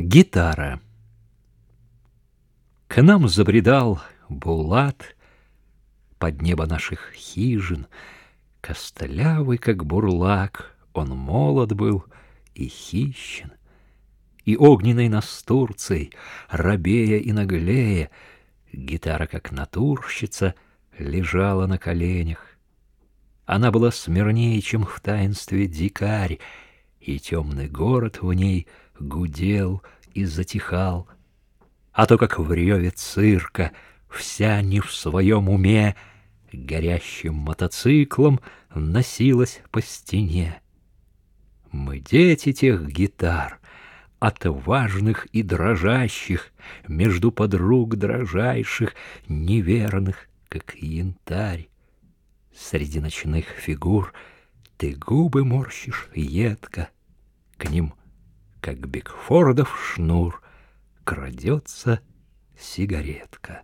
Гитара. К нам забредал Булат под небо наших хижин, Костлявый, как бурлак, он молод был и хищен, И огненной настурцей, рабея и наглея, Гитара, как натурщица, лежала на коленях. Она была смирнее, чем в таинстве дикарь, И темный город в ней гудел и затихал. А то, как в реве цирка, вся не в своем уме, Горящим мотоциклом носилась по стене. Мы дети тех гитар, отважных и дрожащих, Между подруг дрожайших, неверных, как янтарь. Среди ночных фигур ты губы морщишь едко, К ним, как Бигфордов шнур, Крадется сигаретка.